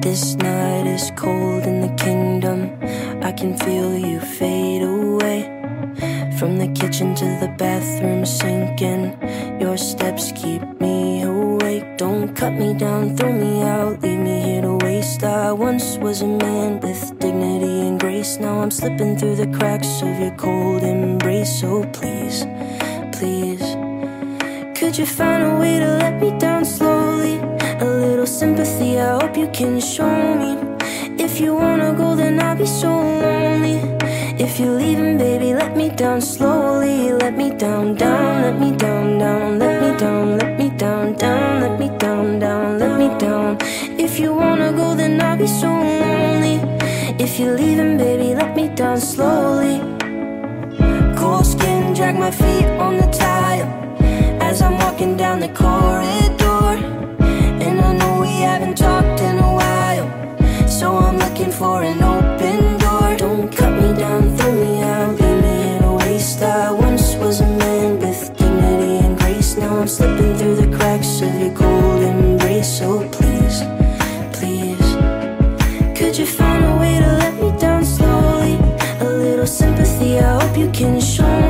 This night is cold in the kingdom. I can feel you fade away. From the kitchen to the bathroom sinking. Your steps keep me awake. Don't cut me down, throw me out, leave me here to waste. I once was a man with dignity and grace. Now I'm slipping through the cracks of your cold embrace. So please, please. Could you find a way to let me down slowly? A little sympathy, You can show me. If you wanna go, then I'll be so lonely. If you're leaving, baby, let me down slowly. Let me down, down, let me down, down, let me down, let me down, down, let me down, down, let me down. If you wanna go, then I'll be so lonely. If you're leaving, baby, let me down slowly. Cold skin, drag my feet on the tile as I'm walking down the corridor. An open door. Don't cut me down, throw me out, leave me in a waste. I once was a man with dignity and grace. Now I'm slipping through the cracks of your cold embrace. So oh, please, please, could you find a way to let me down slowly? A little sympathy, I hope you can show me.